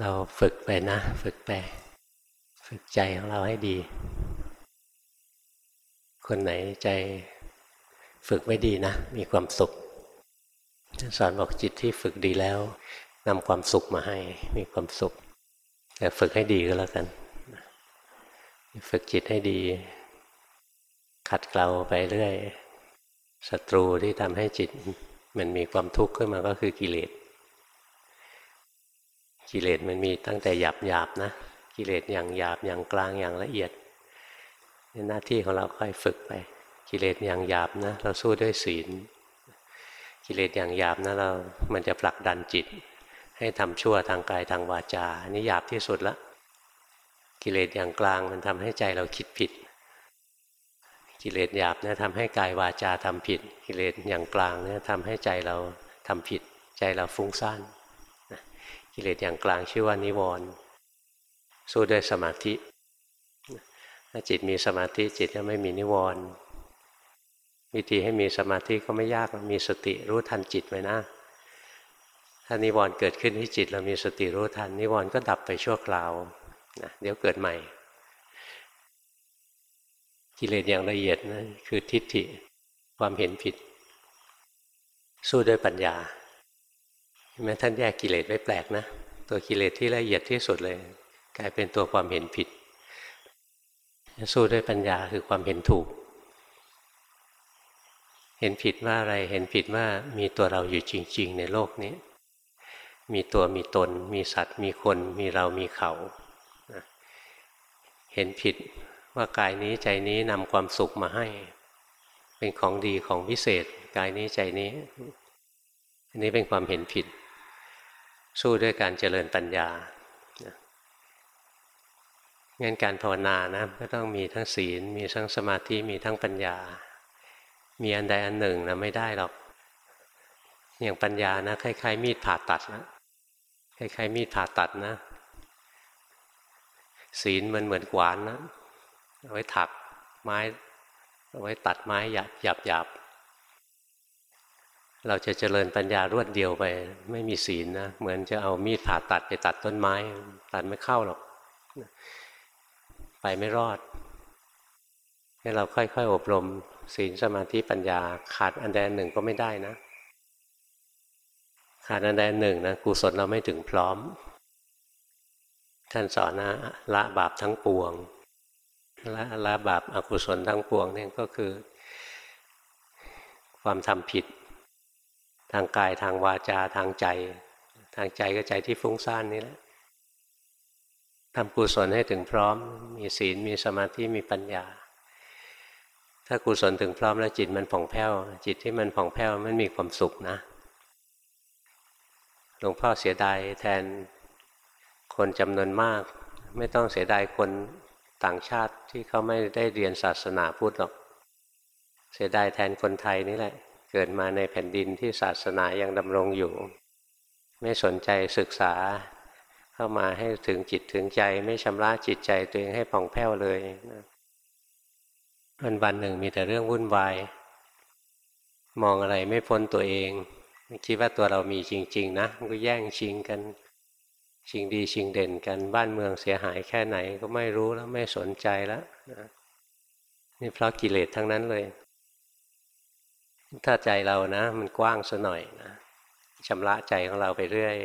เราฝึกไปนะ ฝึกไป ฝึกใจของเราให้ดี คนไหนใจฝึกไม่ดีนะ มีความสุขสอนบอกจิตที่ฝึกดีแล้วนำความสุขมาให้ มีความสุข แต่ฝึกให้ดีก็แล้วกัน ฝึกจิตให้ดี ขัดเกลาไปเรื่อยศัตรูที่ทำให้จิต มันมีความทุกข์ขึ้นมาก็คือกิเลส กิเลสมันมีตั้งแต่หยาบหยาบนะ กิเลสอย่างหยาบอย่างกลางอย่างละเอียดหน้าที่ของเราค่อยฝึกไป กิเลสอย่างหยาบนะ เราสู้ด้วยศีล กิเลสอย่างหยาบนะเรา มันจะผลักดันจิต ให้ทำชั่วทางกายทางวาจาอันนี้หยาบที่สุดละ กิเลสอย่างกลางมันทำให้ใจเราคิดผิด กิเลสหยาบเนี่ยทำให้กายวาจาทำผิด กิเลสอย่างกลางเนี่ยทำให้ใจเราทำผิด ใจเราฟุ้งซ่าน กิเลสอย่างกลางชื่อว่านิวรณ์สู้ด้วยสมาธิถ้าจิตมีสมาธิจิตก็ไม่มีนิวรณ์วิธีให้มีสมาธิก็ไม่ยากมีสติรู้ทันจิตไว้นะ ถ้านิวรณ์เกิดขึ้นที่จิตเรามีสติรู้ทัน นิวรณ์ก็ดับไปชั่วคราวนะเดี๋ยวเกิดใหม่ กิเลสอย่างละเอียดนะคือทิฏฐิความเห็นผิด สู้ด้วยปัญญา แม้ท่านแยกกิเลสไว้แปลกนะ ตัวกิเลสที่ละเอียดที่สุดเลย กลายเป็นตัวความเห็นผิด สู้ด้วยปัญญาคือความเห็นถูก เห็นผิดว่าอะไรเห็นผิดว่ามีตัวเราอยู่จริง ๆ ในโลกนี้ มีตัวมีตน มีสัตว์ มีคนมีเรามีเขา เห็นผิดว่ากายนี้ใจนี้นำความสุขมาให้ เป็นของดีของพิเศษ กายนี้ใจนี้ อันนี้เป็นความเห็นผิด สู้ด้วยการเจริญปัญญางั้นการภาวนานะก็ต้องมีทั้งศีล มีทั้งสมาธิมีทั้งปัญญา มีอันใดอันหนึ่งนะไม่ได้หรอก อย่างปัญญานะคล้ายๆมีดผ่าตัดนะคล้ายๆมีดผ่าตัดนะ ศีลมันเหมือนขวานนะเอาไว้ถักไม้เอาไว้ตัดไม้หยาบหยาบหยาบ เราจะเจริญปัญญารวดเดียวไป ไม่มีศีลนะเหมือนจะเอามีดผ่าตัดไปตัดต้นไม้ ตัดไม่เข้าหรอก ไปไม่รอด ให้เราค่อยๆอบรม ศีลสมาธิปัญญาขาดอันใดหนึ่งก็ไม่ได้นะ ขาดอันใดหนึ่งนะกุศลเราไม่ถึงพร้อม ท่านสอนนะละบาปทั้งปวงละละบาปอกุศลทั้งปวงนี่ก็คือ ความทำผิด ทางกายทางวาจาทางใจ ทางใจก็ใจที่ฟุ้งซ่านนี่แหละทำกุศลให้ถึงพร้อม มีศีลมีสมาธิมีปัญญา ถ้ากุศลถึงพร้อมแล้วจิตมันผ่องแผ้ว จิตที่มันผ่องแผ้วมันมีความสุขนะหลวงพ่อเสียดายแทนคนจำนวนมาก ไม่ต้องเสียดายคนต่างชาติที่เขาไม่ได้เรียนศาสนาพุทธหรอก เสียดายแทนคนไทยนี่แหละ เกิดมาในแผ่นดินที่ศาสนายังดำรงอยู่ ไม่สนใจศึกษา เข้ามาให้ถึงจิตถึงใจ ไม่ชำระจิตใจตัวเองให้ผ่องแผ้วเลยวันวันหนึ่งมีแต่เรื่องวุ่นวาย มองอะไรไม่พ้นตัวเอง คิดว่าตัวเรามีจริง ๆ นะมันก็แย่งชิงกันชิงดีชิงเด่นกันบ้านเมืองเสียหายแค่ไหนก็ไม่รู้แล้วไม่สนใจแล้วนี่เพราะกิเลสทั้งนั้นเลย ถ้าใจเรานะ มันกว้างซะหน่อยนะชำระใจของเราไปเรื่อย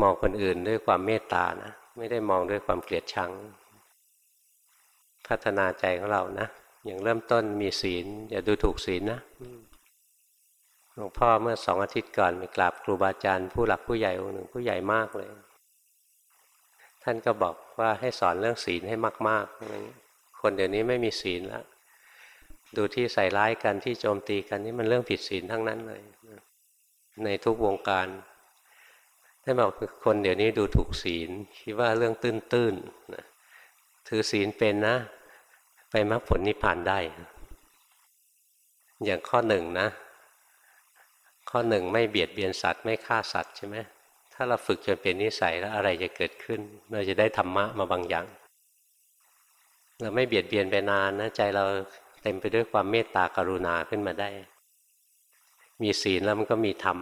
มองคนอื่นด้วยความเมตตานะไม่ได้มองด้วยความเกลียดชัง พัฒนาใจของเรานะอย่างเริ่มต้นมีศีล อย่าดูถูกศีลนะหลวงพ่อเมื่อสองอาทิตย์ก่อนมีกราบครูบาอาจารย์ผู้หลักผู้ใหญ่องค์หนึ่งผู้ใหญ่มากเลย ท่านก็บอกว่าให้สอนเรื่องศีลให้มากๆคนเดี๋ยวนี้ไม่มีศีลแล้ว ดูที่ใส่ร้ายกันที่โจมตีกันนี่มันเรื่องผิดศีลทั้งนั้นเลย ในทุกวงการท่านบอกคนเดี๋ยวนี้ดูถูกศีลคิดว่าเรื่องตื้นๆนะถือศีลเป็นนะ ไปมรรคผลนิพพานได้ อย่างข้อหนึ่งนะ ข้อหนึ่งไม่เบียดเบียนสัตว์ไม่ฆ่าสัตว์ใช่ไหมถ้าเราฝึกจนเป็นนิสัยแล้วอะไรจะเกิดขึ้น เราจะได้ธรรมะมาบางอย่าง เราไม่เบียดเบียนไปนานนะใจเรา เต็มไปด้วยความเมตตากรุณาขึ้นมาได้ มีศีลแล้วมันก็มีธรรม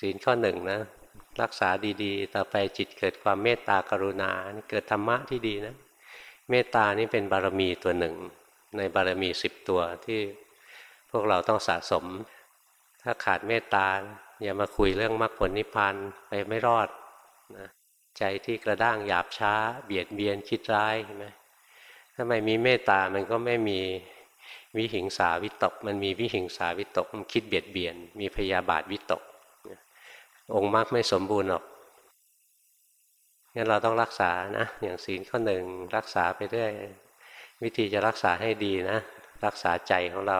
ศีลข้อหนึ่งนะ รักษาดีๆ ต่อไปจิตเกิดความเมตตากรุณาเกิดธรรมะที่ดีนะ เมตตานี่เป็นบารมีตัวหนึ่ง ในบารมีสิบตัวที่พวกเราต้องสะสม ถ้าขาดเมตตาอย่ามาคุยเรื่องมรรคผลนิพพานไปไม่รอดนะใจที่กระด้างหยาบช้า เบียดเบียนคิดร้ายเห็นไหม ถ้าไม่มีเมตตามันก็ไม่มีวิหิงสาวิตก มันมีวิหิงสาวิตก มันคิดเบียดเบียน มีพยาบาทวิตก องค์มรรคไม่สมบูรณ์หรอกงั้นเราต้องรักษานะ อย่างศีลข้อหนึ่งรักษาไปเรื่อยวิธีจะรักษาให้ดีนะ รักษาใจของเรา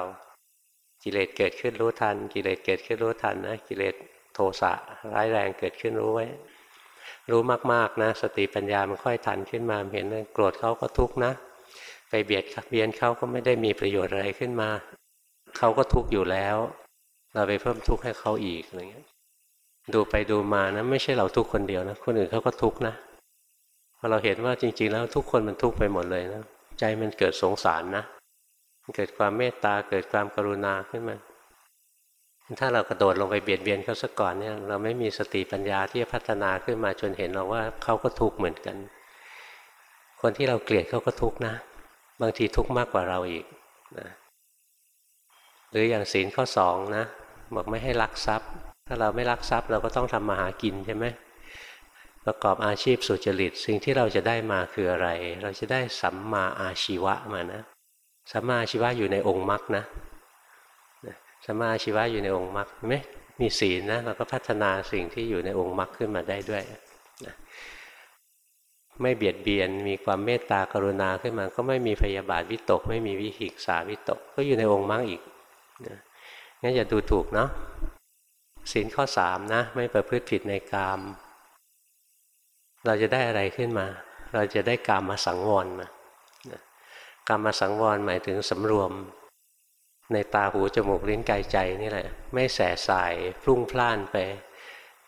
กิเลสเกิดขึ้นรู้ทัน กิเลสเกิดขึ้นรู้ทันนะกิเลสโทสะร้ายแรงเกิดขึ้นรู้ไว้ รู้มากๆนะ สติปัญญามันค่อยทันขึ้นมาเห็นโกรธเขาก็ทุกข์นะ ไปเบียดเบียนเขาก็ไม่ได้มีประโยชน์อะไรขึ้นมา เขาก็ทุกข์อยู่แล้ว เราไปเพิ่มทุกข์ให้เขาอีกอะไรเงี้ยดูไปดูมานะไม่ใช่เราทุกคนเดียวนะคนอื่นเขาก็ทุกข์นะพอเราเห็นว่าจริง ๆ แล้วทุกคนมันทุกข์ไปหมดเลยนะใจมันเกิดสงสารนะเกิดความเมตตาเกิดความกรุณาขึ้นมาถ้าเรากระโดดลงไปเบียดเบียนเขาซะก่อนเนี่ยเราไม่มีสติปัญญาที่จะพัฒนาขึ้นมาจนเห็นเราว่าเขาก็ทุกข์เหมือนกัน คนที่เราเกลียดเขาก็ทุกข์นะ บางทีทุกข์มากกว่าเราอีกนะหรืออย่างศีลข้อสองนะบอกไม่ให้ลักทรัพย์ ถ้าเราไม่ลักทรัพย์เราก็ต้องทำมาหากินใช่ไหมประกอบอาชีพสุจริต สิ่งที่เราจะได้มาคืออะไร เราจะได้สัมมาอาชีวะมานะสัมมาอาชีวะอยู่ในองค์มรรคนะสัมมาอาชีวะอยู่ในองค์มรรคไหมมีศีลนะเราก็พัฒนาสิ่งที่อยู่ในองค์มรรคขึ้นมาได้ด้วยนะ ไม่เบียดเบียน มีความเมตตากรุณาขึ้นมา ก็ไม่มีพยาบาทวิตก ไม่มีวิหิกษาวิตก ก็อยู่ในองค์มรรคอีกงั้นอย่าดูถูกเนาะศีลข้อสามนะ ไม่ประพฤติผิดในกาม เราจะได้อะไรขึ้นมา เราจะได้กามาสังวรมากามาสังวรหมายถึงสำรวม ในตาหูจมูกลิ้นกายใจนี่แหละ ไม่แสสายพรุ่งพล่านไป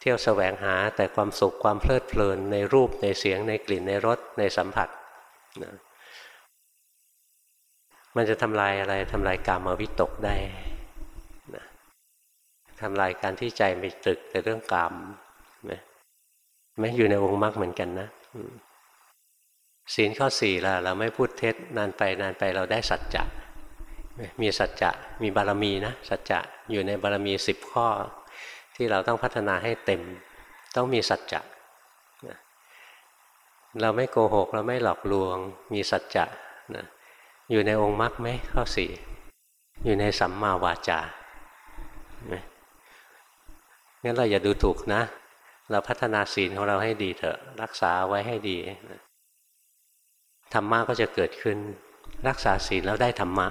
เที่ยวแสวงหาแต่ความสุขความเพลิดเพลินในรูปในเสียงในกลิ่นในรสในสัมผัสนะมันจะทำลายอะไรทำลายกามวิตกได้นะทำลายการที่ใจไปตรึกแต่เรื่องกามนะไม่อยู่ในองค์มรรคเหมือนกันนะศีลข้อสี่ล่ะ เราไม่พูดเท็จนานไปนานไปเราได้สัจจะมีสัจจะมีบารมีนะ สัจจะอยู่ในบารมีสิบข้อ ที่เราต้องพัฒนาให้เต็ม ต้องมีสัจจะเราไม่โกหก เราไม่หลอกลวง มีสัจจะนะอยู่ในองค์มรรคไหมข้อสี่อยู่ในสัมมาวาจางั้นเราอย่าดูถูกนะ เราพัฒนาศีลของเราให้ดีเถอะ รักษาไว้ให้ดีธรรมะก็จะเกิดขึ้น รักษาศีลแล้วได้ธรรมะ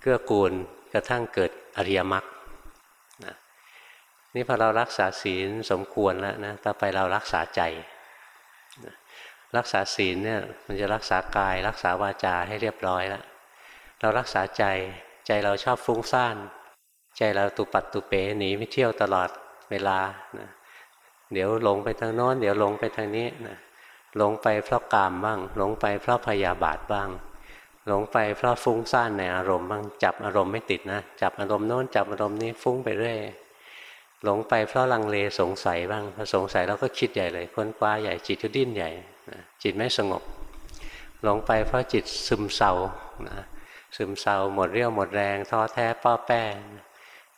เกื้อกูลกระทั่งเกิดอริยมรรค นี่พอเรารักษาศีลสมควรแล้วนะต่อไปเรารักษาใจรักษาศีลเนี่ยมันจะรักษากาย รักษาวาจาให้เรียบร้อยแล้วเรารักษาใจใจเราชอบฟุ้งซ่าน ใจเราตุปัดตุเป๋หนีไม่เที่ยวตลอดเวลานะเดี๋ยวหลงไปทางโน้นเดี๋ยวหลงไปทางนี้นะหลงไปเพราะกามบ้าง หลงไปเพราะพยาบาทบ้าง หลงไปเพราะฟุ้งซ่านในอารมณ์บ้างจับอารมณ์ไม่ติดนะ จับอารมณ์โน้นจับอารมณ์นี้ฟุ้งไปเรื่อย หลงไปเพราะลังเลสงสัยบ้างพอสงสัยเราก็คิดใหญ่เลยค้นคว้าใหญ่จิตก็ดิ้นใหญ่จิตไม่สงบ หลงไปเพราะจิตซึมเศร้าซึมเศร้าหมดเรี่ยวหมดแรงท้อแท้ป้อแป้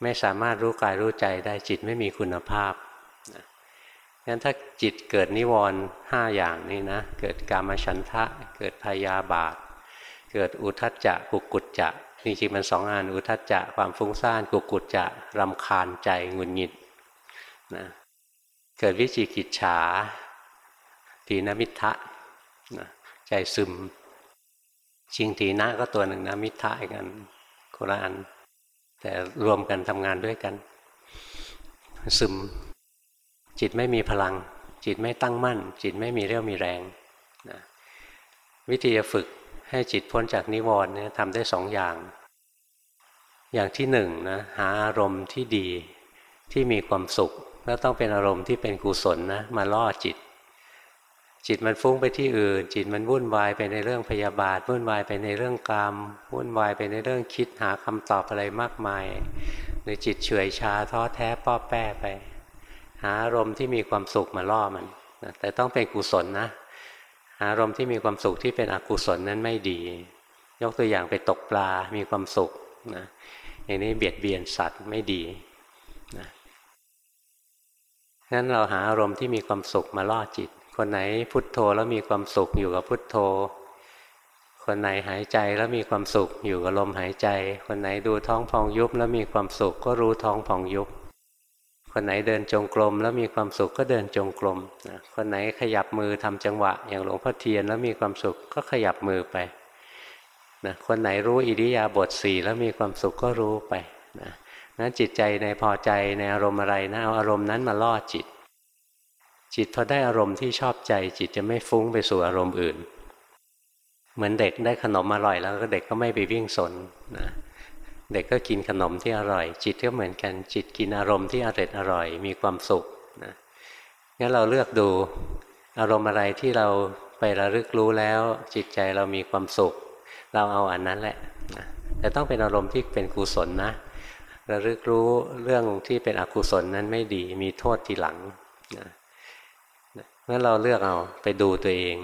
ไม่สามารถรู้กายรู้ใจได้จิตไม่มีคุณภาพงั้นถ้าจิตเกิดนิวรณ์ห้าอย่างนี้นะ เกิดกามฉันทะ เกิดพยาบาท เกิดอุทัจจะกุกุจจะ จริงๆมันสองอันอุทัจจะความฟุ้งซ่านกุกุจจะรำคาญใจงุนงิดนะเกิดวิจิกิจฉาทีนมิทะนะใจซึมจริงทีนะก็ตัวหนึ่งนะมิทะกันโคละอัน แต่รวมกันทำงานด้วยกัน ซึม จิตไม่มีพลัง จิตไม่ตั้งมั่น จิตไม่มีเรี่ยวมีแรงนะวิธีจะฝึก ให้จิตพ้นจากนิวรณ์เนี่ยทำได้สองอย่าง อย่างที่หนึ่งนะหาอารมณ์ที่ดีที่มีความสุข แล้วต้องเป็นอารมณ์ที่เป็นกุศลนะมาล่อจิต จิตมันฟุ้งไปที่อื่น จิตมันวุ่นวายไปในเรื่องพยาบาทวุ่นวายไปในเรื่องกรรมวุ่นวายไปในเรื่องคิดหาคำตอบอะไรมากมาย หรือจิตเฉื่อยชาท้อแท้ป้อแป้ไป หาอารมณ์ที่มีความสุขมาล่อมันแต่ต้องเป็นกุศลนะ อารมณ์ที่มีความสุขที่เป็นอกุศลนั้นไม่ดี ยกตัวอย่างไปตกปลา มีความสุขนะอย่างนี้เบียดเบียนสัตว์ไม่ดีนะงั้นเราหาอารมณ์ที่มีความสุขมาล่อจิต คนไหนพุทโธแล้วมีความสุขอยู่กับพุทโธ คนไหนหายใจแล้วมีความสุขอยู่กับลมหายใจ คนไหนดูท้องพองยุบแล้วมีความสุขก็รู้ท้องพองยุบ คนไหนเดินจงกรมแล้วมีความสุขก็เดินจงกรมนะคนไหนขยับมือทำจังหวะ อย่างหลวงพ่อเทียนแล้วมีความสุขก็ขยับมือไปนะคนไหนรู้อิริยาบถสี่แล้วมีความสุขก็รู้ไปนะนั้นจิตใจในพอใจในอารมณ์อะไรนะเอาอารมณ์นั้นมาล่อจิต จิตพอได้อารมณ์ที่ชอบใจ จิตจะไม่ฟุ้งไปสู่อารมณ์อื่น เหมือนเด็กได้ขนมอร่อยแล้วก็เด็กก็ไม่ไปวิ่งสนนะ เด็กก็กินขนมที่อร่อย จิตก็เหมือนกันจิตกินอารมณ์ที่อร่อยอร่อย มีความสุขนะงั้นเราเลือกดูอารมณ์อะไรที่เราไประลึกรู้แล้ว จิตใจเรามีความสุข เราเอาอันนั้นแหละนะแต่ต้องเป็นอารมณ์ที่เป็นกุศลนะ ระลึกรู้เรื่องที่เป็นอกุศลนั้นไม่ดีมีโทษทีหลังนะ เมื่อเราเลือกเอาไปดูตัวเอง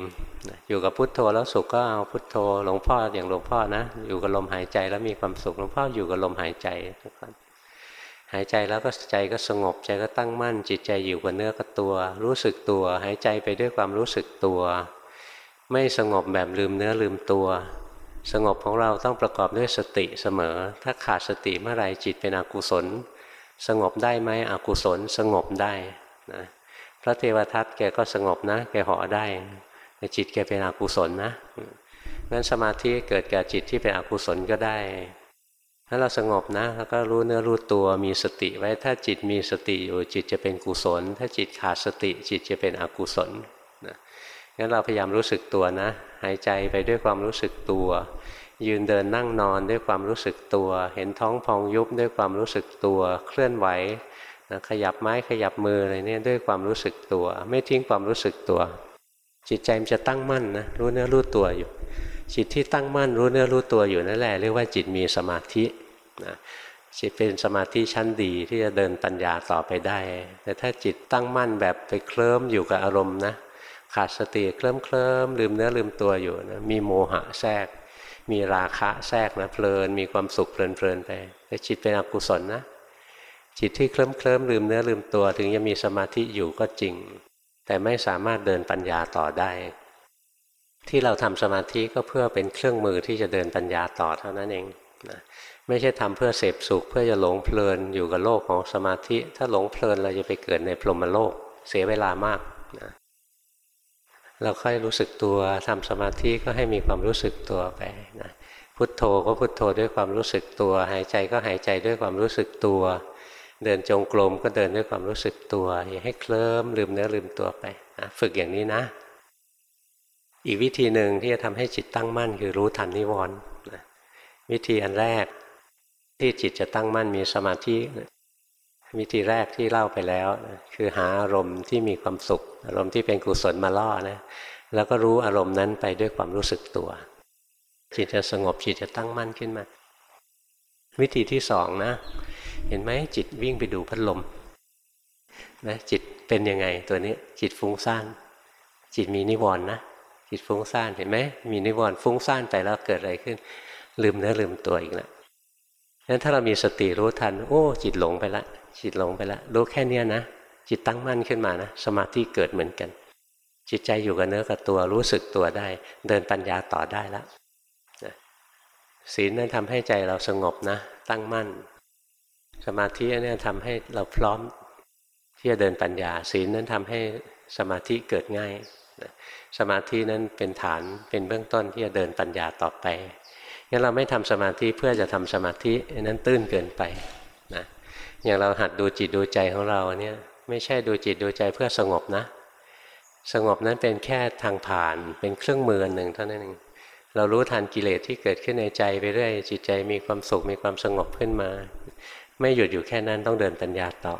อยู่กับพุทโธแล้วสุขก็เอาพุทโธหลวงพ่ออย่างหลวงพ่อนะ อยู่กับลมหายใจแล้วมีความสุขหลวงพ่ออยู่กับลมหายใจทุกคนหายใจแล้วก็ใจก็สงบใจก็ตั้งมั่น จิตใจอยู่กับเนื้อกับตัว รู้สึกตัว หายใจไปด้วยความรู้สึกตัว ไม่สงบแบบลืมเนื้อลืมตัว สงบของเราต้องประกอบด้วยสติเสมอ ถ้าขาดสติเมื่อไรจิตเป็นอกุศล สงบได้ไหมอกุศลสงบได้นะ พระเทวทัตแกก็สงบนะ แกห่อได้แต่จิตแกเป็นอกุศลนะงั้นสมาธิเกิดแก่จิตที่เป็นอกุศลก็ได้ถ้าเราสงบนะแล้วก็รู้เนื้อรู้ตัวมีสติไว้ถ้าจิตมีสติอยู่จิตจะเป็นกุศล ถ้าจิตขาดสติจิตจะเป็นอกุศลนะงั้นเราพยายามรู้สึกตัวนะ หายใจไปด้วยความรู้สึกตัว ยืนเดินนั่งนอนด้วยความรู้สึกตัว เห็นท้องพองยุบด้วยความรู้สึกตัว เคลื่อนไหว นะขยับไม้ขยับมืออะไรเนี่ยด้วยความรู้สึกตัว ไม่ทิ้งความรู้สึกตัว จิตใจมันจะตั้งมั่นนะรู้เนื้อรู้ตัวอยู่ จิตที่ตั้งมั่นรู้เนื้อรู้ตัวอยู่นั่นแหละเรียกว่าจิตมีสมาธินะจิตเป็นสมาธิชั้นดีที่จะเดินปัญญาต่อไปได้ แต่ถ้าจิตตั้งมั่นแบบไปเคลิ้มอยู่กับอารมณ์นะขาดสติเคลิ้มเคลิ้มลืมเนื้อลืมตัวอยู่นะมีโมหะแทรก มีราคะแทรกนะเพลินมีความสุขเพลินเพลินไปแต่จิตเป็นอกุศลนะ จิตที่เคลิ้มเคลิ้มลืมเนื้อลืมตัว ถึงจะมีสมาธิอยู่ก็จริง แต่ไม่สามารถเดินปัญญาต่อได้ ที่เราทำสมาธิก็เพื่อเป็นเครื่องมือที่จะเดินปัญญาต่อเท่านั้นเองนะไม่ใช่ทำเพื่อเสพสุขเพื่อจะหลงเพลินอยู่กับโลกของสมาธิ ถ้าหลงเพลินเราจะไปเกิดในพรหมโลกเสียเวลามากนะเราค่อยรู้สึกตัวทำสมาธิก็ให้มีความรู้สึกตัวไปนะพุทโธก็พุทโธด้วยความรู้สึกตัว หายใจก็หายใจด้วยความรู้สึกตัว เดินจงกรมก็เดินด้วยความรู้สึกตัว อย่าให้เคลิ้มลืมเนื้อลืมตัวไปนะฝึกอย่างนี้นะ อีกวิธีหนึ่งที่จะทำให้จิตตั้งมั่นคือรู้ทันนิวรณ์วิธีอันแรกที่จิตจะตั้งมั่นมีสมาธิวิธีแรกที่เล่าไปแล้ว คือหาอารมณ์ที่มีความสุข อารมณ์ที่เป็นกุศลมาล่อนะแล้วก็รู้อารมณ์นั้นไปด้วยความรู้สึกตัว จิตจะสงบจิตจะตั้งมั่นขึ้นมา วิธีที่สองนะ เห็นไหมจิตวิ่งไปดูพัดลมนะจิตเป็นยังไงตัวนี้จิตฟุ้งซ่าน จิตมีนิวรณ์นะ จิตฟุ้งซ่านเห็นไหมมีนิวรณ์ฟุ้งซ่านไปแล้วเกิดอะไรขึ้น ลืมเนื้อลืมตัวอีกแล้วนั้นถ้าเรามีสติรู้ทัน โอ้ จิตหลงไปละ จิตหลงไปละรู้แค่เนี้ยนะจิตตั้งมั่นขึ้นมานะสมาธิเกิดเหมือนกัน จิตใจอยู่กับเนื้อกับตัวรู้สึกตัวได้ เดินปัญญาต่อได้แล้ว ศีลนั้นทำให้ใจเราสงบนะ ตั้งมั่น สมาธิเนี่ยทำให้เราพร้อมที่จะเดินปัญญา ศีลนั้นทำให้สมาธิเกิดง่าย สมาธินั้นเป็นฐานเป็นเบื้องต้นที่จะเดินปัญญาต่อไปงั้นเราไม่ทำสมาธิเพื่อจะทำสมาธินั้นตื้นเกินไปนะอย่างเราหัดดูจิตดูใจของเราเนี่ยไม่ใช่ดูจิตดูใจเพื่อสงบนะ สงบนั้นเป็นแค่ทางผ่านเป็นเครื่องมือหนึ่งเท่านั้นเอง เรารู้ทันกิเลสที่เกิดขึ้นในใจไปเรื่อยจิตใจมีความสุขมีความสงบขึ้นมา ไม่หยุดอยู่แค่นั้นต้องเดินปัญญาต่อ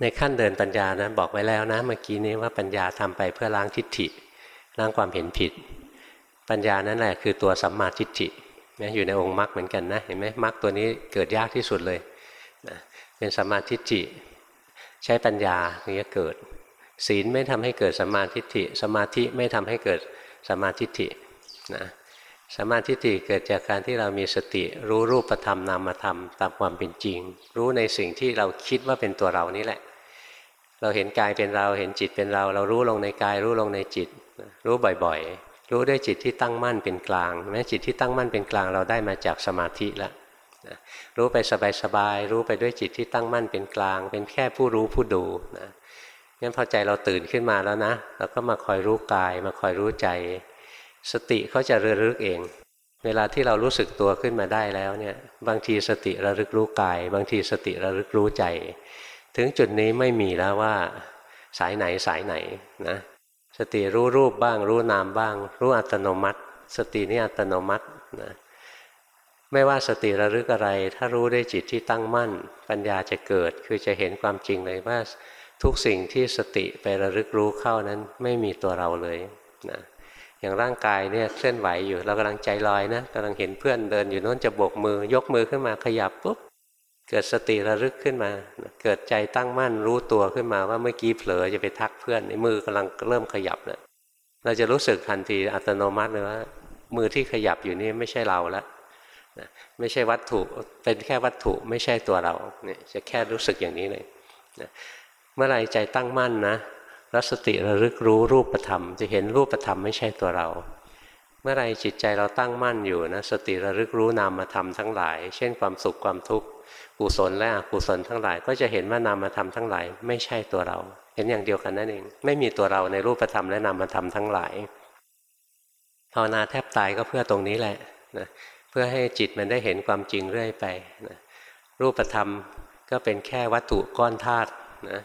ในขั้นเดินปัญญานะบอกไว้แล้วนะเมื่อกี้นี้ว่าปัญญาทำไปเพื่อล้างทิฏฐิล้างความเห็นผิด ปัญญานั่นแหละคือตัวสัมมาทิฏฐินะอยู่ในองค์มรรคเหมือนกันนะเห็นไหมมรรคตัวนี้เกิดยากที่สุดเลยนะเป็นสัมมาทิฏฐิใช้ปัญญาถึงจะเกิด ศีลไม่ทำให้เกิดสัมมาธิิสมาธิไม่ทำให้เกิดสัมมาธิิ นะสมาธิิเกิดจากการที่เรามีสติรู้รูปธรรมนามธรรมตามความเป็นจริง รู้ในสิ่งที่เราคิดว่าเป็นตัวเรานี่แหละ เราเห็นกายเป็นเราเห็นจิตเป็นเรา เรารู้ลงในกาย รู้ลงในจิต รู้บ่อยๆ รู้ด้วยจิตที่ตั้งมั่นเป็นกลางแม้จิตที่ตั้งมั่นเป็นกลางเราได้มาจากสมาธิแล้วรู้ไปสบายๆรู้ไปด้วยจิตที่ตั้งมั่นเป็นกลาง เป็นแค่ผู้รู้ผู้ดูนะงั้นพอใจเราตื่นขึ้นมาแล้วนะ เราก็มาคอยรู้กายมาคอยรู้ใจ สติเขาจะระลึกเอง เวลาที่เรารู้สึกตัวขึ้นมาได้แล้วเนี่ยบางทีสติระลึกรู้กาย บางทีสติระลึกรู้ใจ ถึงจุดนี้ไม่มีแล้วว่า สายไหนสายไหนนะสติรู้รูปบ้าง รู้นามบ้าง รู้อัตโนมัติ สตินี่อัตโนมัตินะไม่ว่าสติระลึกอะไร ถ้ารู้ได้จิตที่ตั้งมั่น ปัญญาจะเกิด คือจะเห็นความจริงเลยว่า ทุกสิ่งที่สติไประลึกรู้เข้านั้นไม่มีตัวเราเลยนะ อย่างร่างกายเนี่ยเคลื่อนไหวอยู่ เรากำลังใจลอยนะกำลังเห็นเพื่อนเดินอยู่โน้นจะโบกมือยกมือขึ้นมาขยับปุ๊บเกิดสติระลึกขึ้นมา เกิดใจตั้งมั่นรู้ตัวขึ้นมาว่าเมื่อกี้เผลอจะไปทักเพื่อนในมือกำลังเริ่มขยับเนะเราจะรู้สึกทันทีอัตโนมัติเลยว่า มือที่ขยับอยู่นี่ไม่ใช่เราแล้วนะไม่ใช่วัตถุเป็นแค่วัตถุไม่ใช่ตัวเราเนี่ยจะแค่รู้สึกอย่างนี้เลยนะเมื่อไรใจตั้งมั่นนะ รัสติระลึกรู้รูปธรรม จะเห็นรูปธรรมไม่ใช่ตัวเรา เมื่อไรจิตใจเราตั้งมั่นอยู่นะสติระลึกรู้นามธรรมทั้งหลาย เช่นความสุขความทุกข์กุศลและอกุศลทั้งหลาย ก็จะเห็นว่านามธรรมทั้งหลาย ไม่ใช่ตัวเรา เห็นอย่างเดียวกันนั่นเอง ไม่มีตัวเราในรูปธรรมและนามธรรมทั้งหลายภาวนาแทบตายก็เพื่อตรงนี้แหละนะเพื่อให้จิตมันได้เห็นความจริงเรื่อยไปนะรูปธรรมก็เป็นแค่วัตถุก้อนธาตุนะ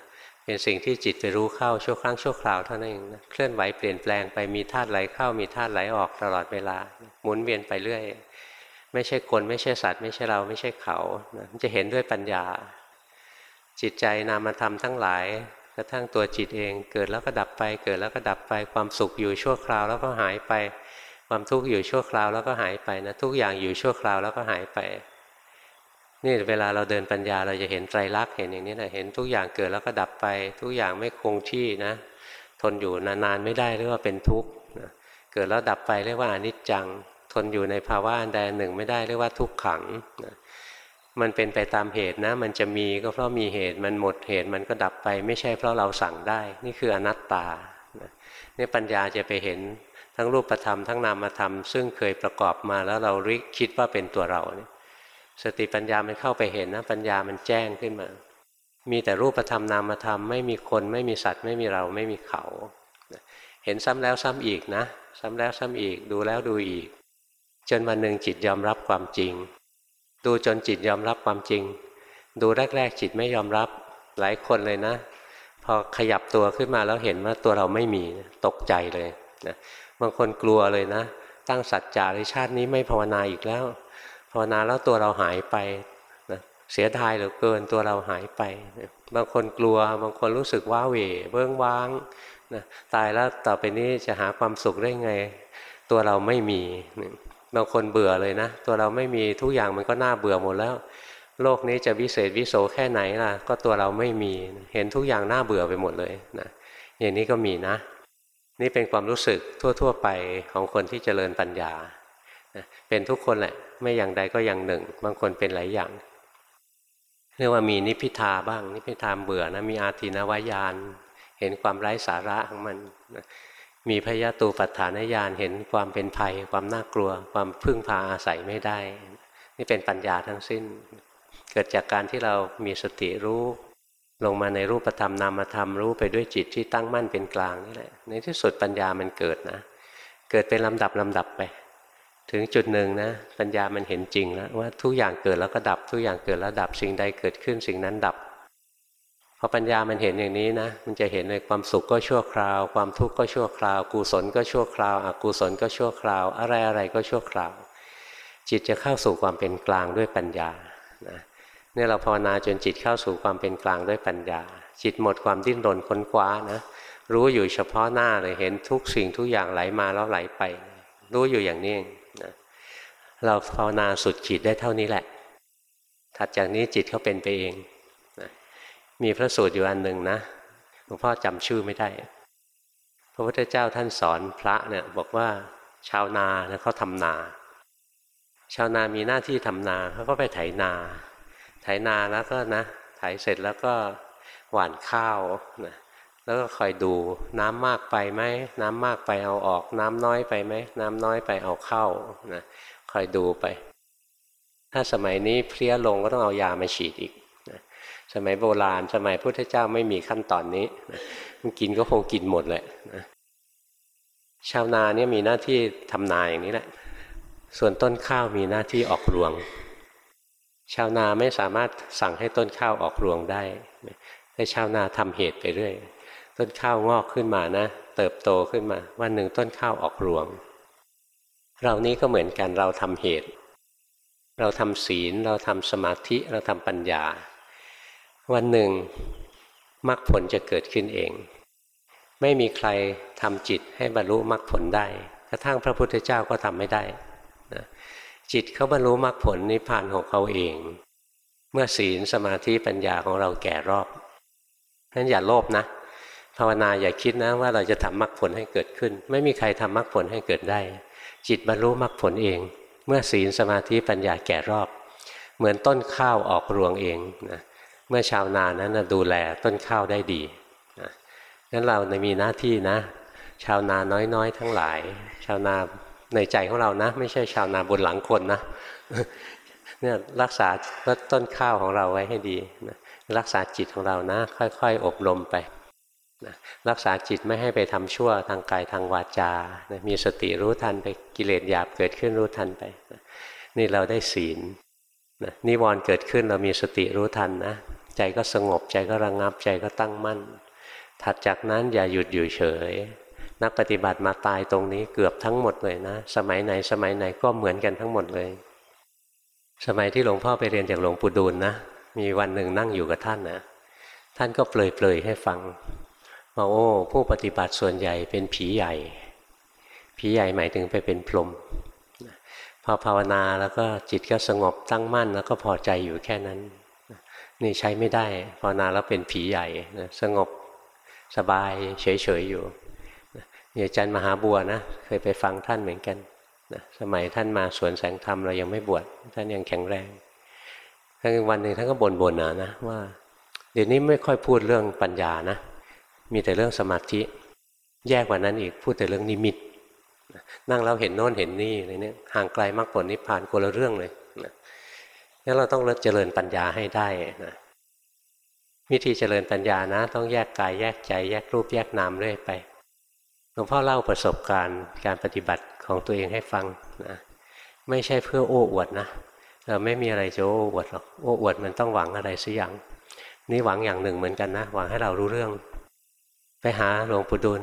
เป็นสิ่งที่จิตไปรู้เข้าชั่วครั้งชั่วคราวเท่านั้นเองนะเคลื่อนไหวเปลี่ยนแปลงไปมีธาตุไหลเข้ามีธาตุไหลออกตลอดเวลา หมุนเวียนไปเรื่อย ไม่ใช่คนไม่ใช่สัตว์ ไม่ใช่เราไม่ใช่เขานะจะเห็นด้วยปัญญา จิตใจนามธรรมทั้งหลายกระทั่งตัวจิตเองเกิดแล้วก็ดับไป เกิดแล้วก็ดับไปความสุขอยู่ชั่วคราวแล้วก็หายไป ความทุกข์อยู่ชั่วคราวแล้วก็หายไปนะทุกอย่างอยู่ชั่วคราวแล้วก็หายไป นี่เวลาเราเดินปัญญาเราจะเห็นไตรลักษณ์เห็นอย่างนี้นะเห็นทุกอย่างเกิดแล้วก็ดับไป ทุกอย่างไม่คงที่นะ ทนอยู่นานๆไม่ได้เรียกว่าเป็นทุกข์นะเกิดแล้วดับไปเรียกว่าอนิจจัง ทนอยู่ในภาวะอันใดหนึ่งไม่ได้เรียกว่าทุกขังนะมันเป็นไปตามเหตุนะ มันจะมีก็เพราะมีเหตุมันหมดเหตุมันก็ดับไป ไม่ใช่เพราะเราสั่งได้ นี่คืออนัตตานี่ปัญญาจะไปเห็นทั้งรูปธรรมทั้งนามธรรม ซึ่งเคยประกอบมาแล้วเราริคิดว่าเป็นตัวเราเนี่ย สติปัญญามันเข้าไปเห็นนะปัญญามันแจ้งขึ้นมา มีแต่รูปธรรมนามธรรมไม่มีคนไม่มีสัตว์ไม่มีเราไม่มีเขา เห็นซ้ำแล้วซ้ำอีกนะ ซ้ำแล้วซ้ำอีกดูแล้วดูอีก จนวันหนึ่งจิตยอมรับความจริง ดูจนจิตยอมรับความจริง ดูแรก ๆ จิตไม่ยอมรับหลายคนเลยนะ พอขยับตัวขึ้นมาแล้วเห็นว่าตัวเราไม่มีตกใจเลยนะบางคนกลัวเลยนะ ตั้งสัจจะในชาตินี้ไม่ภาวนาอีกแล้วาวนาแล้วตัวเราหายไปนะเสียดายเหลือเกินตัวเราหายไปนะบางคนกลัวบางคนรู้สึกว้าเหวเบื้องว้างนะตายแล้วต่อไปนี้จะหาความสุขได้ไง ตัวเราไม่มีนะบางคนเบื่อเลยนะ ตัวเราไม่มีทุกอย่างมันก็น่าเบื่อหมดแล้ว โลกนี้จะวิเศษวิโสแค่ไหนล่ะ ก็ตัวเราไม่มีเห็นทุกอย่างน่าเบื่อไปหมดเลยนะอย่างนี้ก็มีนะ นี่เป็นความรู้สึกทั่ว ๆ ไปของคนที่เจริญปัญญา เป็นทุกคนแหละ ไม่อย่างใดก็อย่างหนึ่ง บางคนเป็นหลายอย่าง เรียกว่ามีนิพิทาบ้าง นิพิทาเบื่อนะ มีอาทินวายาน เห็นความไร้สาระของมัน มีพยาตูปัฏฐานญาณเห็นความเป็นภัย ความน่ากลัว ความพึ่งพาอาศัยไม่ได้ นี่เป็นปัญญาทั้งสิ้น เกิดจากการที่เรามีสติรู้ลงมาในรูปธรรมนามธรรมรู้ไปด้วยจิตที่ตั้งมั่นเป็นกลางนี่แหละในที่สุดปัญญามันเกิดนะ เกิดเป็นลำดับลำดับไป ถึงจุดหนึ่งนะปัญญามันเห็นจริงแล้วว่าทุกอย่างเกิดแล้วก็ดับทุกอย่างเกิดแล้วดับสิ่งใดเกิดขึ้นสิ่งนั้นดับพอปัญญามันเห็นอย่างนี้นะมันจะเห็นในความสุขก็ชั่วคราว ความทุกข์ก็ชั่วคราวกุศลก็ชั่วคราวอกุศลก็ชั่วคราว อะไรอะไรก็ชั่วคราว จิตจะเข้าสู่ความเป็นกลางด้วยปัญญานะเนี่ยเราภาวนาจนจิตเข้าสู่ความเป็นกลางด้วยปัญญา จิตหมดความดิ้นรนค้นคว้านะรู้อยู่เฉพาะหน้าเลยเห็นทุกสิ่งทุกอย่างไหลมาแล้วไหลไป รู้อยู่อย่างนี้นะ เราภาวนาสุดจิตได้เท่านี้แหละ ถัดจากนี้จิตเขาเป็นไปเองนะมีพระสูตรอยู่อันหนึ่งนะหลวงพ่อจำชื่อไม่ได้ พระพุทธเจ้าท่านสอนพระเนี่ยบอกว่าชาวนาเนี่ยเขาทำนา ชาวนามีหน้าที่ทำนาเขาก็ไปไถนา ไถนาแล้วก็นะไถเสร็จแล้วก็หว่านข้าวนะแล้วก็คอยดูน้ำมากไปไหมน้ำมากไปเอาออก น้ำน้อยไปไหมน้ำน้อยไปเอาเข้านะ คอยดูไป ถ้าสมัยนี้เพลี้ยลงก็ต้องเอายามาฉีดอีกสมัยโบราณ สมัยพุทธเจ้าไม่มีขั้นตอนนี้มันกินก็คงกินหมดแหละนะชาวนาเนี่ยมีหน้าที่ทำนาอย่างนี้แหละ ส่วนต้นข้าวมีหน้าที่ออกรวง ชาวนาไม่สามารถสั่งให้ต้นข้าวออกรวงได้แต่ชาวนาทำเหตุไปเรื่อย ต้นข้าวงอกขึ้นมานะ เติบโตขึ้นมา วันหนึ่งต้นข้าวออกรวง เรานี้ก็เหมือนกันเราทำเหตุ เราทำศีล เราทำสมาธิเราทำปัญญา วันหนึ่งมรรคผลจะเกิดขึ้นเอง ไม่มีใครทำจิตให้บรรลุมรรคผลได้ กระทั่งพระพุทธเจ้าก็ทำไม่ได้นะจิตเขาบรรลุมรรคผลนิพพานของเขาเอง เมื่อศีลสมาธิปัญญาของเราแก่รอบนั้นอย่าโลภนะภาวนาอย่าคิดนะว่าเราจะทำมรรคผลให้เกิดขึ้น ไม่มีใครทำมรรคผลให้เกิดได้ จิตบรรลุมรรคผลเอง เมื่อศีลสมาธิปัญญาแก่รอบ เหมือนต้นข้าวออกรวงเองนะเมื่อชาวนานั้นดูแลต้นข้าวได้ดีนะงั้นเรามีหน้าที่นะ ชาวนาน้อยๆ ทั้งหลาย ชาวนาในใจของเรานะ ไม่ใช่ชาวนาบนหลังคนนะเนี่ยรักษาต้นข้าวของเราไว้ให้ดีนะรักษาจิตของเรานะ ค่อยๆ อบรมไป นะรักษาจิตไม่ให้ไปทำชั่วทางกายทางวาจานะมีสติรู้ทันไปกิเลสหยาบเกิดขึ้นรู้ทันไปนะนี่เราได้ศีลนะนิวรณ์เกิดขึ้นเรามีสติรู้ทันนะใจก็สงบใจก็ระงงับใจก็ตั้งมั่น ถัดจากนั้นอย่าหยุดอยู่เฉย นักปฏิบัติมาตายตรงนี้เกือบทั้งหมดเลยนะ สมัยไหนสมัยไหนก็เหมือนกันทั้งหมดเลย สมัยที่หลวงพ่อไปเรียนจากหลวงปู่ดูลนะ มีวันหนึ่งนั่งอยู่กับท่านนะ ท่านก็เปลยๆให้ฟัง ว่าโอ้ผู้ปฏิบัติส่วนใหญ่เป็นผีใหญ่ ผีใหญ่หมายถึงไปเป็นพรหมพอภาวนาแล้วก็จิตก็สงบตั้งมั่นแล้วก็พอใจอยู่แค่นั้น นี่ใช้ไม่ได้ภาวนาแล้วเป็นผีใหญ่สงบสบายเฉยๆอยู่อาจารย์มหาบัวนะเคยไปฟังท่านเหมือนกันสมัยท่านมาสวนแสงธรรมเรายังไม่บวชท่านยังแข็งแรงทั้งวันหนึ่งท่านก็บ่นๆนะนะว่า เดี๋ยวนี้ไม่ค่อยพูดเรื่องปัญญานะ มีแต่เรื่องสมาธิ แยกกว่านั้นอีกพูดแต่เรื่องนิมิต นั่งแล้วเห็นโน้นเห็นนี่อะไรเนี่ยห่างไกลมรรคผลนิพพานคนละเรื่องเลยนะงั้นเราต้องเจริญปัญญาให้ได้นะวิธีเจริญปัญญานะ ต้องแยกกายแยกใจ แยกรูปแยกนามเรื่อยไปหลวงพ่อเล่าประสบการณ์การปฏิบัติของตัวเองให้ฟังนะไม่ใช่เพื่อโอ้อวดนะเราไม่มีอะไรจะโอ้อวดหรอกโอ้อวดมันต้องหวังอะไรสักอย่าง นี่หวังอย่างหนึ่งเหมือนกันนะ หวังให้เรารู้เรื่อง ไปหาหลวงปู่ดูล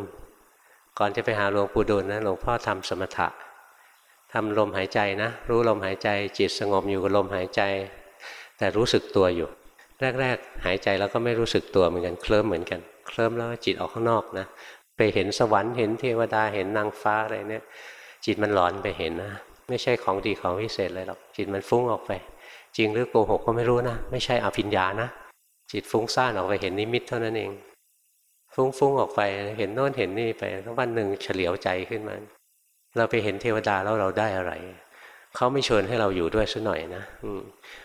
ก่อนจะไปหาหลวงปู่ดูลนะหลวงพ่อทำสมถะทำลมหายใจนะ รู้ลมหายใจจิตสงบอยู่กับลมหายใจ แต่รู้สึกตัวอยู่ แรก ๆ หายใจแล้วก็ไม่รู้สึกตัวเหมือนกันเคลิ้มเหมือนกันเคลิ้มแล้วจิตออกข้างนอกนะไปเห็นสวรรค์เห็นเทวดาเห็นนางฟ้าอะไรเนี่ยจิตมันหลอนไปเห็นนะ ไม่ใช่ของดีของพิเศษเลยหรอกจิตมันฟุ้งออกไป จริงหรือโกหกก็ไม่รู้นะ ไม่ใช่อภิญญานะ จิตฟุ้งซ่านออกไปเห็นนิมิตเท่านั้นเอง ฟุ้งๆออกไป เห็นโน่นเห็นนี่ไปวันหนึ่งเฉลียวใจขึ้นมา เราไปเห็นเทวดาแล้วเราได้อะไรเขาไม่เชิญให้เราอยู่ด้วยสัหน่อยนะ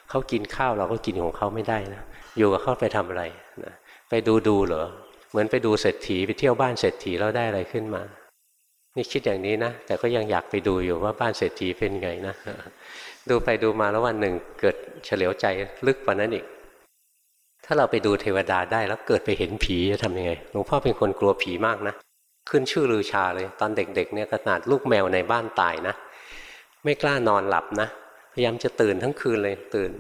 เขากินข้าวเราก็กินของเขาไม่ได้นะอยู่กับเขาไปทำอะไรนะไปดูดูเหรอเหมือนไปดูเศรษฐีไปเที่ยวบ้านเศรษฐีแล้วได้อะไรขึ้นมา นี่คิดอย่างนี้นะแต่ก็ยังอยากไปดูอยู่ว่าบ้านเศรษฐีเป็นไงนะดูไปดูมาแล้ววันหนึ่งเกิดเฉลียวใจลึกกว่านั้นอีก ถ้าเราไปดูเทวดาได้แล้วเกิดไปเห็นผีจะทำยังไงหลวงพ่อเป็นคนกลัวผีมากนะ ขึ้นชื่อลือชาเลย ตอนเด็กๆเนี่ยขนาดลูกแมวในบ้านตายนะ ไม่กล้านอนหลับนะ พยายามจะตื่นทั้งคืนเลยตื่น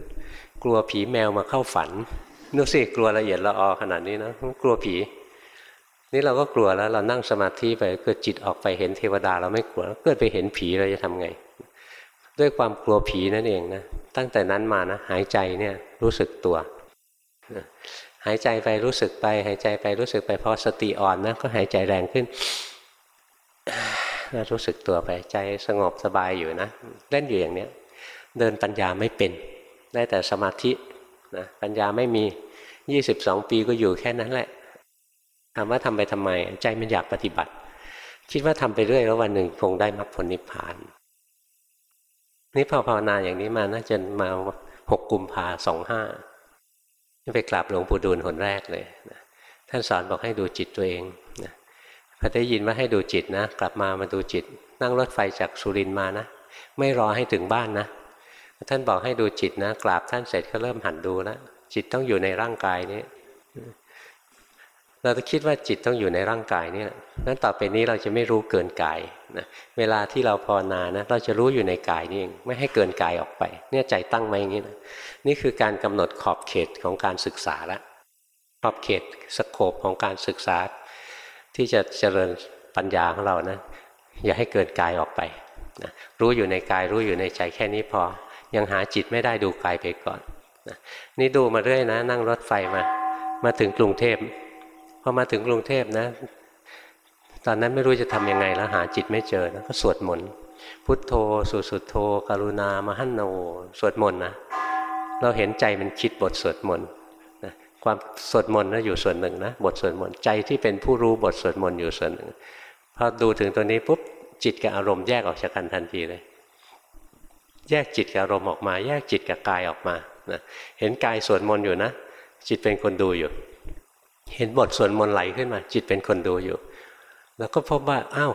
กลัวผีแมวมาเข้าฝันนึกสิกลัวละเอียดละออขนาดนี้นะกลัวผี นี่เราก็กลัวแล้วเรานั่งสมาธิไปเกิดจิตออกไปเห็นเทวดาเราไม่กลัวเกิดไปเห็นผีเราจะทำไง ด้วยความกลัวผีนั่นเองนะตั้งแต่นั้นมานะหายใจเนี่ยรู้สึกตัว หายใจไปรู้สึกไป หายใจไปรู้สึกไปพอสติอ่อนนะก็หายใจแรงขึ้นแล้วรู้สึกตัวไปใจสงบสบายอยู่นะเล่นอยู่อย่างเนี้ยเดินปัญญาไม่เป็น ได้แต่สมาธินะปัญญาไม่มียี่สิบสองปีก็อยู่แค่นั้นแหละถามว่าทำไปทำไม ใจมันอยากปฏิบัติ คิดว่าทำไปเรื่อยแล้ววันหนึ่งคงได้มรรคผลนิพพาน นี่พอภาวนาอย่างนี้มานะจนมาหกกุมภาสองห้า ไปกราบหลวงปู่ดูลคนแรกเลยนะท่านสอนบอกให้ดูจิตตัวเองนะพอได้ยินว่าให้ดูจิตนะ กลับมามาดูจิต นั่งรถไฟจากสุรินมานะ ไม่รอให้ถึงบ้านนะ ท่านบอกให้ดูจิตนะ กราบท่านเสร็จก็เริ่มหันดูแล้วจิตต้องอยู่ในร่างกายนี้ เราจะคิดว่าจิตต้องอยู่ในร่างกายนี่นั้นต่อไปนี้เราจะไม่รู้เกินกายนะเวลาที่เราภาวนานะเราจะรู้อยู่ในกายนี่เองไม่ให้เกินกายออกไป เนี่ยใจตั้งไว้อย่างนี้นะนี่คือการกำหนดขอบเขตของการศึกษาล้วขอบเขตสโคปของการศึกษา ที่จะเจริญปัญญาของเรานะอย่าให้เกินกายออกไปนะรู้อยู่ในกายรู้อยู่ในใจแค่นี้พอ ยังหาจิตไม่ได้ดูกายไปก่อนนะนี่ดูมาเรื่อยนะ นั่งรถไฟมา มาถึงกรุงเทพ อมาถึงกรุงเทพนะ ตอนนั้นไม่รู้จะทํำยังไงแล้วหาจิตไม่เจอแล้วก็สวดมนต์พุทโธสุสุโธกรุณามหันโนสวดมนต์นะเราเห็นใจมันคิดบทสวดมนต์นะความสวดมนต์นะอยู่ส่วนหนึ่งนะบทสวดมนต์ใจที่เป็นผู้รู้บทสวดมนต์อยู่ส่วนหนึ่งพอดูถึงตัวนี้ปุ๊บจิตกับอารมณ์แยกออกจากกันทันทีเลย แยกจิตกับอารมณ์ออกมา แยกจิตกับกายออกมานะเห็นกายสวดมนต์อยู่นะ จิตเป็นคนดูอยู่ เห็นบทส่วดมนต์ไหลขึ้นมา จิตเป็นคนดูอยู่ แล้วก็พบว่าอ้าว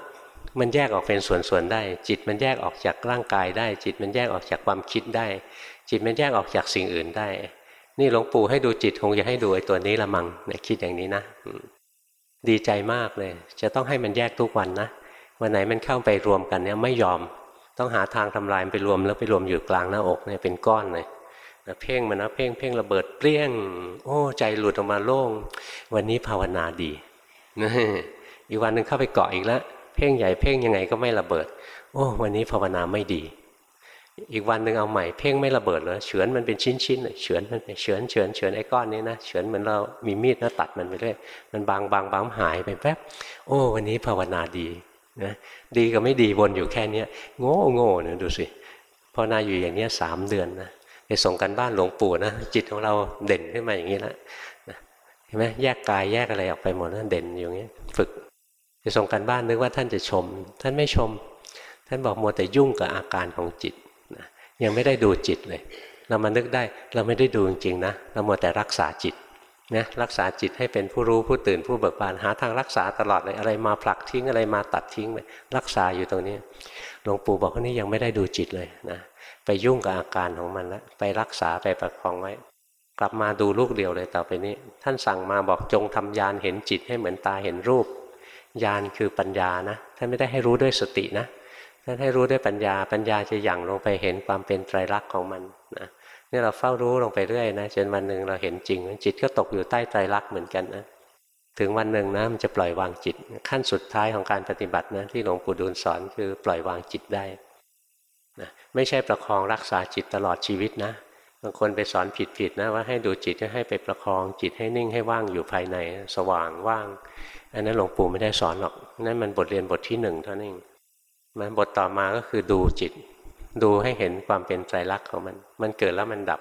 มันแยกออกเป็นส่วนๆได้ จิตมันแยกออกจากร่างกายได้ จิตมันแยกออกจากความคิดได้ จิตมันแยกออกจากสิ่งอื่นได้ นี่หลวงปู่ให้ดูจิตคงจะให้ดูไอ้ตัวนี้ละมังเนี่ยคิดอย่างนี้นะดีใจมากเลย จะต้องให้มันแยกทุกวันนะวันไหนมันเข้าไปรวมกันเนี่ยไม่ยอม ต้องหาทางทำลายไปรวมแล้วไปรวมอยู่กลางหน้าอกเนี่ยเป็นก้อนเลย นะเพ่งมันนะเพ่งเพ่งระเบิดเปรี้ยง โอ้ใจหลุดออกมาโล่ง วันนี้ภาวนาดีนะอีกวันหนึ่งเข้าไปเกาะอีกแล้วเพ่งใหญ่เพ่งยังไงก็ไม่ระเบิด โอ้วันนี้ภาวนาไม่ดี อีกวันหนึ่งเอาใหม่เพ่งไม่ระเบิดเลยเฉือนมันเป็นชิ้นๆเลยเฉือนมันเฉือนเฉือนเฉือนไอ้ก้อนนี้นะเฉือนเหมือนเรามีมีดนะตัดมันไปเรื่อยมันบางบางบางหายไปแป๊บโอ้ วันนี้ภาวนาดีนะดีกับไม่ดีวนอยู่แค่นี้โง่โง่เนี่ยดูสิภาวนาอยู่อย่างนี้สามเดือนนะ ไปส่งกันบ้านหลวงปู่นะจิตของเราเด่นขึ้นมาอย่างนี้แล้วเห็นไหมแยกกายแยกอะไรออกไปหมดนะเด่นอย่างนี้ฝึกไปส่งกันบ้านนึกว่าท่านจะชม ท่านไม่ชม ท่านบอกมัวแต่ยุ่งกับอาการของจิตนะยังไม่ได้ดูจิตเลย เรามานึกได้เราไม่ได้ดูจริงๆนะเรามัวแต่รักษาจิต นะรักษาจิตให้เป็นผู้รู้ผู้ตื่นผู้เบิกบานหาทางรักษาตลอดเลยอะไรมาผลักทิ้งอะไรมาตัดทิ้งไปรักษาอยู่ตรงนี้หลวงปู่บอกว่านี่ยังไม่ได้ดูจิตเลยนะไปยุ่งกับอาการของมันแล้วไปรักษาไปประคองไว้ กลับมาดูลูกเดียวเลยต่อไปนี้ ท่านสั่งมาบอกจงทำยานเห็นจิตให้เหมือนตาเห็นรูปยานคือปัญญานะท่านไม่ได้ให้รู้ด้วยสตินะท่านให้รู้ด้วยปัญญาปัญญาจะหยั่งลงไปเห็นความเป็นไตรลักษณ์ของมัน นี่เราเฝ้ารู้ลงไปเรื่อยนะจนวันหนึ่งเราเห็นจริง จิตก็ตกอยู่ใต้ไตรลักษณ์เหมือนกันนะถึงวันหนึ่งนะมันจะปล่อยวางจิต ขั้นสุดท้ายของการปฏิบัตินะที่หลวงปู่ดูลสอนคือปล่อยวางจิตได้นะไม่ใช่ประคองรักษาจิตตลอดชีวิตนะบางคนไปสอนผิดๆนะว่าให้ดูจิตให้ไปประคองจิตให้นิ่งให้ว่างอยู่ภายในสว่างว่างอันนั้นหลวงปู่ไม่ได้สอนหรอกนั่นมันบทเรียนบทที่หนึ่งเท่านั้นเองมันบทต่อมาก็คือดูจิต ดูให้เห็นความเป็นไตรลักษณ์ของมัน มันเกิดแล้วมันดับ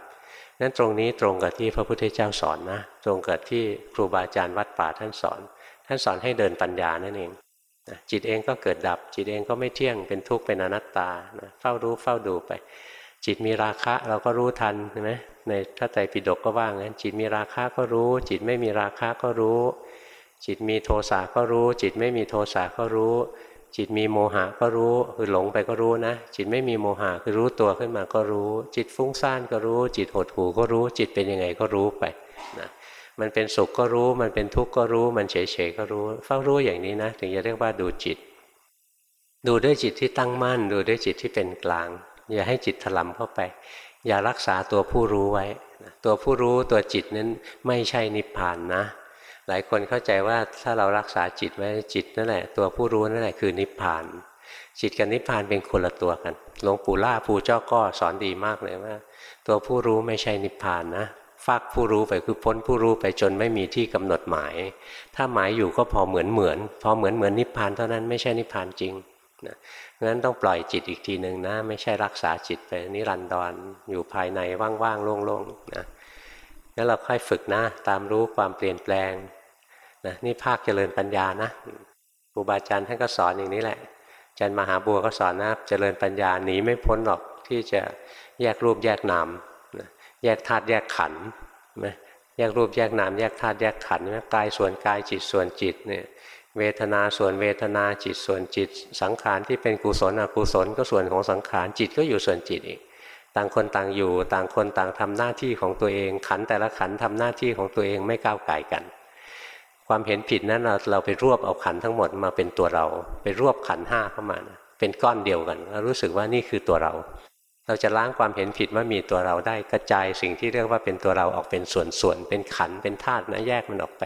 นั้นตรงนี้ตรงกับที่พระพุทธเจ้าสอนนะ ตรงกับที่ครูบาอาจารย์วัดป่าท่านสอน ท่านสอนให้เดินปัญญานั่นเองจิตเองก็เกิดดับ จิตเองก็ไม่เที่ยงเป็นทุกข์เป็นอนัตตาเฝ้ารู้เฝ้าดูไป จิตมีราคะเราก็รู้ทันใช่ไหมในพระไตรปิฎกก็ว่างั้น จิตมีราคะก็รู้ จิตไม่มีราคะก็รู้ จิตมีโทสะก็รู้ จิตไม่มีโทสะก็รู้ จิตมีโมหะก็รู้คือหลงไปก็รู้นะ จิตไม่มีโมหะคือรู้ตัวขึ้นมาก็รู้ จิตฟุ้งซ่านก็รู้ จิตหดหู่ก็รู้ จิตเป็นยังไงก็รู้ไปนะมันเป็นสุขก็รู้ มันเป็นทุกข์ก็รู้ มันเฉยๆก็รู้ เฝ้ารู้อย่างนี้นะ ถึงจะเรียกว่าดูจิต ดูด้วยจิตที่ตั้งมั่น ดูด้วยจิตที่เป็นกลาง อย่าให้จิตถลำเข้าไป อย่ารักษาตัวผู้รู้ไว้ ตัวผู้รู้ตัวจิตนั้นไม่ใช่นิพพานนะ หลายคนเข้าใจว่าถ้าเรารักษาจิตไว้จิตนั่นแหละตัวผู้รู้นั่นแหละคือนิพพาน จิตกับนิพพานเป็นคนละตัวกันหลวงปู่ล่าภูเจ้าก็สอนดีมากเลยว่า ตัวผู้รู้ไม่ใช่นิพพานนะฟากผู้รู้ไปคือพ้นผู้รู้ไปจนไม่มีที่กำหนดหมาย ถ้าหมายอยู่ก็พอเหมือนเหมือน พอเหมือนเหมือนนิพพานเท่านั้นไม่ใช่นิพพานจริงนะงั้นต้องปล่อยจิตอีกทีหนึ่งนะ ไม่ใช่รักษาจิตไปนิรันดรออยู่ภายในว่างๆโล่งๆนะ แล้วเราค่อยฝึกนะ ตามรู้ความเปลี่ยนแปลงนะนี่ภาคเจริญปัญญานะครูบาอาจารย์ท่านก็สอนอย่างนี้แหละอาจารย์มหาบัวก็สอนนะเจริญปัญญาหนีไม่พ้นหรอกที่จะแยกรูปแยกนามแยกธาตุแยกขันธ์แยกรูปแยกนามแยกธาตุแยกขันธ์กายส่วนกายจิตส่วนจิตเนี่ยเวทนาส่วนเวทนาจิตส่วนจิต สังขารที่เป็นกุศลอกุศลก็ส่วนของสังขารจิตก็อยู่ส่วนจิตอีก ต่างคนต่างอยู่ ต่างคนต่างทำหน้าที่ของตัวเอง ขันแต่ละขันทำหน้าที่ของตัวเองไม่ก้าวไก่กัน ความเห็นผิดนั้นเราเราไปรวบเอาขันทั้งหมดมาเป็นตัวเรา ไปรวบขันห้าเข้ามาเป็นก้อนเดียวกันแล้วรู้สึกว่านี่คือตัวเรา เราจะล้างความเห็นผิดว่ามีตัวเราได้กระจายสิ่งที่เรียกว่าเป็นตัวเราออกเป็นส่วนๆเป็นขันเป็นธาตุนะแยกมันออกไป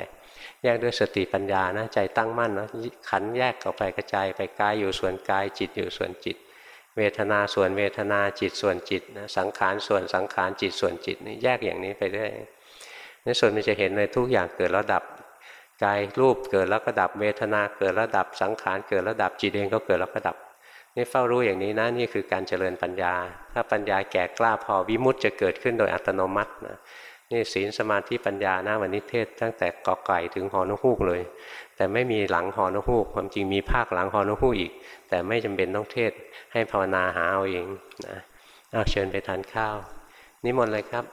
แยกด้วยสติปัญญานะใจตั้งมั่นนะขันแยกออกไปกระจายไปกายอยู่ส่วนกายจิตอยู่ส่วนจิต เวทนาส่วนเวทนาจิตส่วนจิตนะสังขารส่วนสังขารจิตส่วนจิตนี่แยกอย่างนี้ไปเรื่อยในส่วนมันจะเห็นเลยทุกอย่างเกิดแล้วดับกายรูปเกิดแล้วก็ดับเวทนาเกิดแล้วดับสังขารเกิดแล้วดับจิตเองก็เกิดแล้วก็ดับนี่เฝ้ารู้อย่างนี้นะนี่คือการเจริญปัญญา ถ้าปัญญาแก่กล้าพอวิมุตจะเกิดขึ้นโดยอัตโนมัตินะนี่ศีลสมาธิปัญญานะวันนี้เทศตั้งแต่กอไก่ถึงหอนฮูกเลย แต่ไม่มีหลังหอนฮูกความจริงมีภาคหลังหอนฮูกอีก แต่ไม่จำเป็นต้องเทศให้ภาวนาหาเอาเองนะเอาเชิญไปทานข้าว นิมนต์เลยครับ